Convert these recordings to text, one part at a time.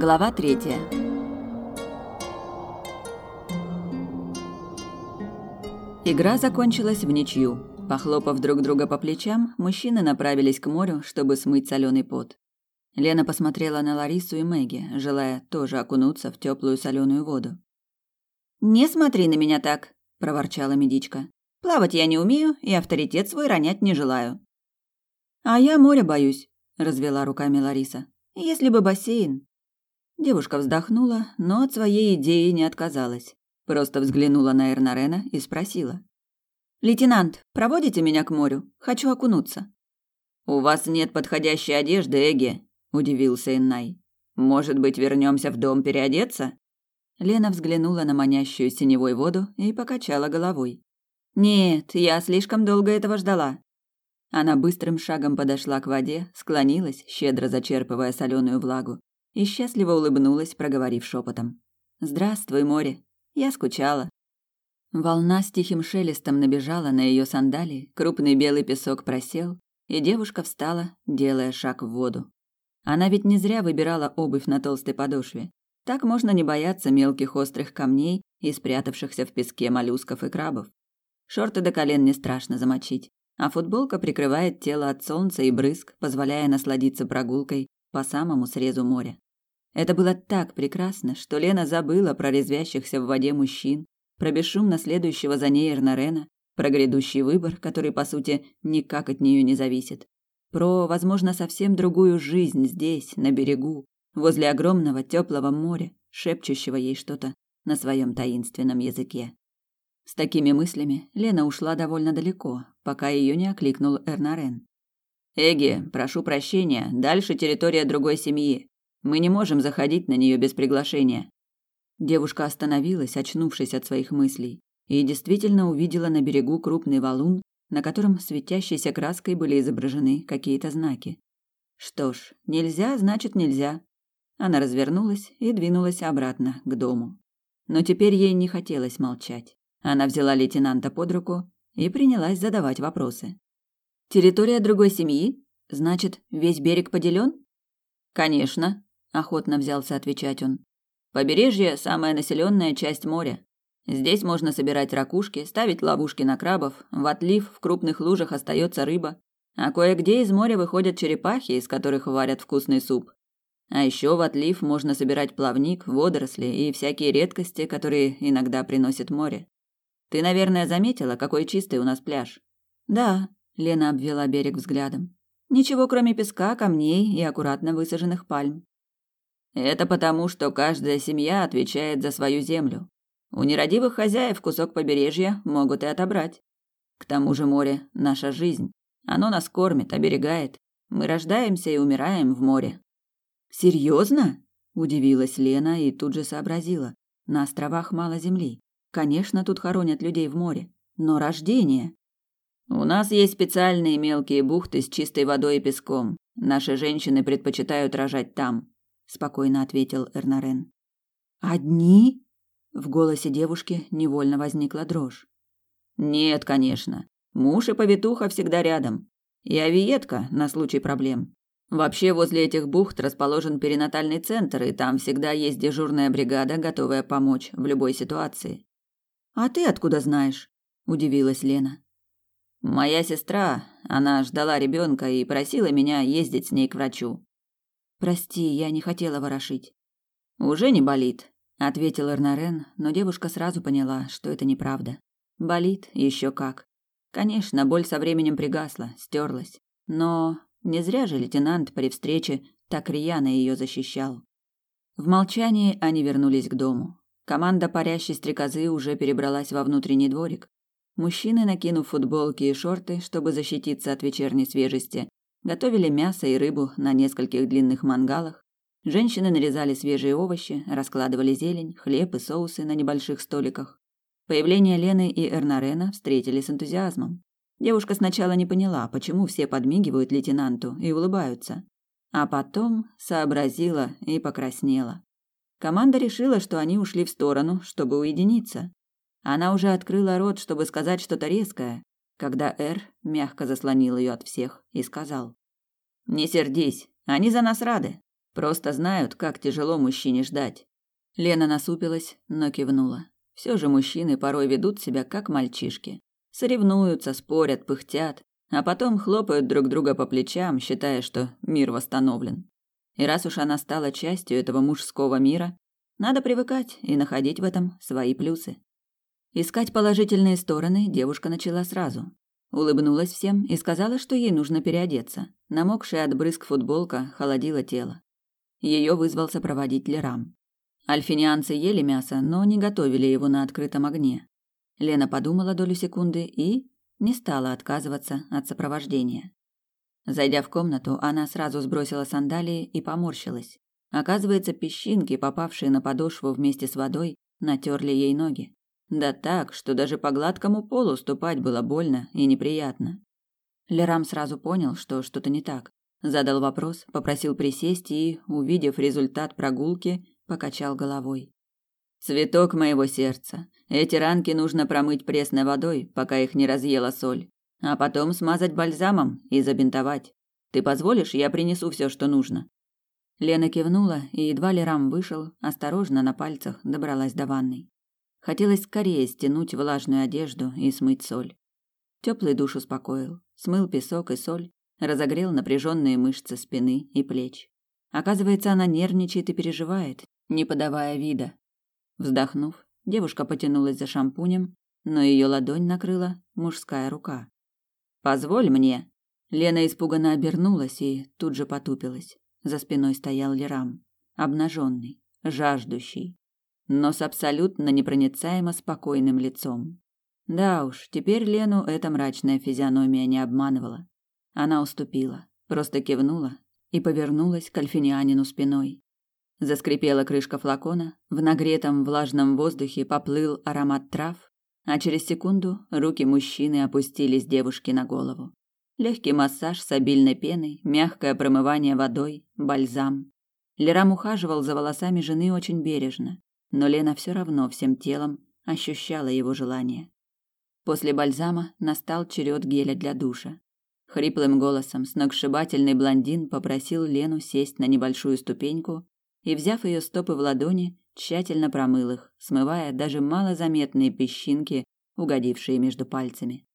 Глава третья. Игра закончилась в ничью. Похлопав друг друга по плечам, мужчины направились к морю, чтобы смыть соленый пот. Лена посмотрела на Ларису и Мэгги, желая тоже окунуться в теплую соленую воду. «Не смотри на меня так», – проворчала медичка. «Плавать я не умею и авторитет свой ронять не желаю». «А я моря боюсь», – развела руками Лариса. «Если бы бассейн». Девушка вздохнула, но от своей идеи не отказалась. Просто взглянула на Эрнарена и спросила. «Лейтенант, проводите меня к морю? Хочу окунуться». «У вас нет подходящей одежды, Эги», – удивился Иннай. «Может быть, вернемся в дом переодеться?» Лена взглянула на манящую синевой воду и покачала головой. «Нет, я слишком долго этого ждала». Она быстрым шагом подошла к воде, склонилась, щедро зачерпывая соленую влагу, и счастливо улыбнулась, проговорив шепотом. «Здравствуй, море. Я скучала». Волна с тихим шелестом набежала на ее сандалии, крупный белый песок просел, и девушка встала, делая шаг в воду. Она ведь не зря выбирала обувь на толстой подошве. Так можно не бояться мелких острых камней и спрятавшихся в песке моллюсков и крабов. Шорты до колен не страшно замочить, а футболка прикрывает тело от солнца и брызг, позволяя насладиться прогулкой по самому срезу моря. Это было так прекрасно, что Лена забыла про резвящихся в воде мужчин, про бесшумно следующего за ней Эрнарена, про грядущий выбор, который, по сути, никак от нее не зависит, про, возможно, совсем другую жизнь здесь, на берегу, возле огромного теплого моря, шепчущего ей что-то на своем таинственном языке. С такими мыслями Лена ушла довольно далеко, пока ее не окликнул Эрнарен. «Эги, прошу прощения, дальше территория другой семьи. Мы не можем заходить на нее без приглашения». Девушка остановилась, очнувшись от своих мыслей, и действительно увидела на берегу крупный валун, на котором светящейся краской были изображены какие-то знаки. Что ж, нельзя, значит нельзя. Она развернулась и двинулась обратно к дому. Но теперь ей не хотелось молчать. Она взяла лейтенанта под руку и принялась задавать вопросы. «Территория другой семьи? Значит, весь берег поделен?» «Конечно», – охотно взялся отвечать он. «Побережье – самая населенная часть моря. Здесь можно собирать ракушки, ставить ловушки на крабов, в отлив в крупных лужах остается рыба, а кое-где из моря выходят черепахи, из которых варят вкусный суп. А еще в отлив можно собирать плавник, водоросли и всякие редкости, которые иногда приносит море. Ты, наверное, заметила, какой чистый у нас пляж? Да, Лена обвела берег взглядом. Ничего, кроме песка, камней и аккуратно высаженных пальм. Это потому, что каждая семья отвечает за свою землю. У нерадивых хозяев кусок побережья могут и отобрать. К тому же море – наша жизнь. Оно нас кормит, оберегает. Мы рождаемся и умираем в море. Серьезно? Удивилась Лена и тут же сообразила. На островах мало земли. Конечно, тут хоронят людей в море. Но рождение... У нас есть специальные мелкие бухты с чистой водой и песком. Наши женщины предпочитают рожать там, спокойно ответил Эрнарен. Одни? В голосе девушки невольно возникла дрожь. Нет, конечно. Муж и повитуха всегда рядом. И авиетка на случай проблем. Вообще возле этих бухт расположен перинатальный центр, и там всегда есть дежурная бригада, готовая помочь в любой ситуации. А ты откуда знаешь? удивилась Лена. Моя сестра, она ждала ребенка и просила меня ездить с ней к врачу. Прости, я не хотела ворошить. Уже не болит, ответил Эрнарен, но девушка сразу поняла, что это неправда. Болит еще как. Конечно, боль со временем пригасла, стерлась, но не зря же лейтенант при встрече так рьяно ее защищал. В молчании они вернулись к дому. Команда парящей стрекозы уже перебралась во внутренний дворик. Мужчины, накинув футболки и шорты, чтобы защититься от вечерней свежести, готовили мясо и рыбу на нескольких длинных мангалах. Женщины нарезали свежие овощи, раскладывали зелень, хлеб и соусы на небольших столиках. Появление Лены и Эрнарена встретили с энтузиазмом. Девушка сначала не поняла, почему все подмигивают лейтенанту и улыбаются. А потом сообразила и покраснела. Команда решила, что они ушли в сторону, чтобы уединиться. Она уже открыла рот, чтобы сказать что-то резкое, когда Эр мягко заслонил ее от всех и сказал. «Не сердись, они за нас рады. Просто знают, как тяжело мужчине ждать. Лена насупилась, но кивнула. Все же мужчины порой ведут себя как мальчишки. Соревнуются, спорят, пыхтят, а потом хлопают друг друга по плечам, считая, что мир восстановлен. И раз уж она стала частью этого мужского мира, надо привыкать и находить в этом свои плюсы. Искать положительные стороны девушка начала сразу. Улыбнулась всем и сказала, что ей нужно переодеться. Намокшая от брызг футболка холодила тело. Ее вызвался проводить Лерам. Альфинианцы ели мясо, но не готовили его на открытом огне. Лена подумала долю секунды и не стала отказываться от сопровождения. Зайдя в комнату, она сразу сбросила сандалии и поморщилась. Оказывается, песчинки, попавшие на подошву вместе с водой, натерли ей ноги. Да так, что даже по гладкому полу ступать было больно и неприятно. Лерам сразу понял, что что-то не так. Задал вопрос, попросил присесть и, увидев результат прогулки, покачал головой. Цветок моего сердца. Эти ранки нужно промыть пресной водой, пока их не разъела соль, а потом смазать бальзамом и забинтовать. Ты позволишь, я принесу все, что нужно. Лена кивнула, и едва Лерам вышел, осторожно на пальцах добралась до ванной. Хотелось скорее стянуть влажную одежду и смыть соль. Теплый душ успокоил, смыл песок и соль, разогрел напряженные мышцы спины и плеч. Оказывается, она нервничает и переживает, не подавая вида. Вздохнув, девушка потянулась за шампунем, но ее ладонь накрыла мужская рука. «Позволь мне!» Лена испуганно обернулась и тут же потупилась. За спиной стоял Лерам, обнаженный, жаждущий, но с абсолютно непроницаемо спокойным лицом. Да уж, теперь Лену эта мрачная физиономия не обманывала. Она уступила, просто кивнула и повернулась к альфинианину спиной. Заскрипела крышка флакона, в нагретом влажном воздухе поплыл аромат трав, а через секунду руки мужчины опустились девушке на голову. Легкий массаж с обильной пеной, мягкое промывание водой, бальзам. Лерам ухаживал за волосами жены очень бережно, но Лена все равно всем телом ощущала его желание. После бальзама настал черед геля для душа. Хриплым голосом сногсшибательный блондин попросил Лену сесть на небольшую ступеньку и, взяв ее стопы в ладони, тщательно промыл их, смывая даже малозаметные песчинки, угодившие между пальцами.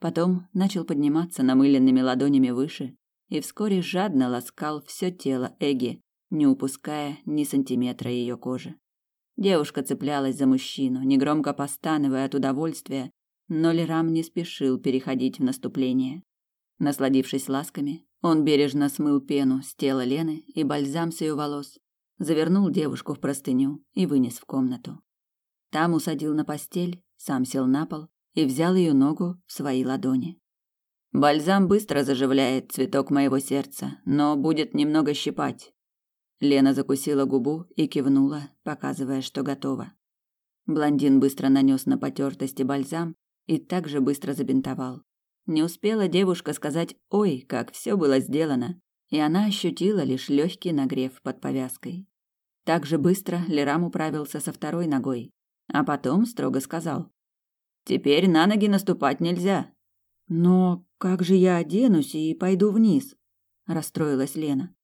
Потом начал подниматься намыленными ладонями выше и вскоре жадно ласкал все тело Эги, не упуская ни сантиметра ее кожи. Девушка цеплялась за мужчину, негромко постановая от удовольствия, но Лерам не спешил переходить в наступление. Насладившись ласками, он бережно смыл пену с тела Лены и бальзам с ее волос, завернул девушку в простыню и вынес в комнату. Там усадил на постель, сам сел на пол и взял ее ногу в свои ладони. Бальзам быстро заживляет цветок моего сердца, но будет немного щипать. Лена закусила губу и кивнула, показывая, что готова. Блондин быстро нанес на потертости бальзам и также быстро забинтовал. Не успела девушка сказать «Ой, как все было сделано», и она ощутила лишь легкий нагрев под повязкой. Так же быстро Лерам управился со второй ногой, а потом строго сказал «Теперь на ноги наступать нельзя». «Но как же я оденусь и пойду вниз?» – расстроилась Лена.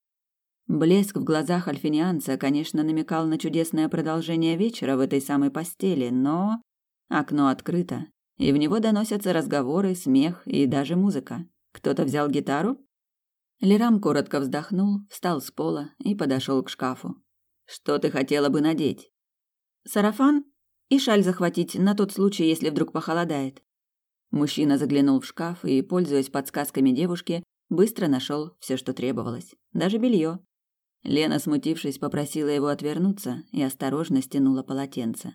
Блеск в глазах альфинианца, конечно, намекал на чудесное продолжение вечера в этой самой постели, но окно открыто, и в него доносятся разговоры, смех и даже музыка. Кто-то взял гитару? Лерам коротко вздохнул, встал с пола и подошел к шкафу. Что ты хотела бы надеть? Сарафан и шаль захватить на тот случай, если вдруг похолодает. Мужчина заглянул в шкаф и, пользуясь подсказками девушки, быстро нашел все, что требовалось, даже белье. Лена, смутившись, попросила его отвернуться и осторожно стянула полотенце.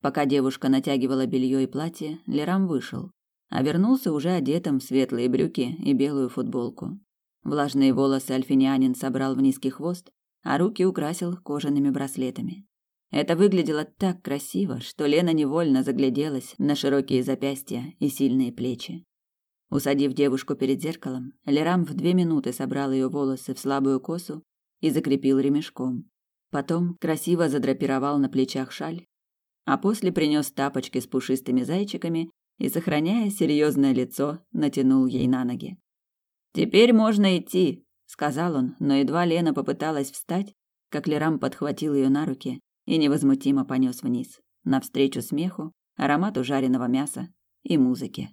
Пока девушка натягивала белье и платье, Лерам вышел, а вернулся уже одетым в светлые брюки и белую футболку. Влажные волосы альфинянин собрал в низкий хвост, а руки украсил кожаными браслетами. Это выглядело так красиво, что Лена невольно загляделась на широкие запястья и сильные плечи. Усадив девушку перед зеркалом, Лерам в две минуты собрал ее волосы в слабую косу и закрепил ремешком. Потом красиво задрапировал на плечах шаль, а после принес тапочки с пушистыми зайчиками и, сохраняя серьезное лицо, натянул ей на ноги. «Теперь можно идти», — сказал он, но едва Лена попыталась встать, как Лерам подхватил ее на руки и невозмутимо понес вниз, навстречу смеху, аромату жареного мяса и музыке.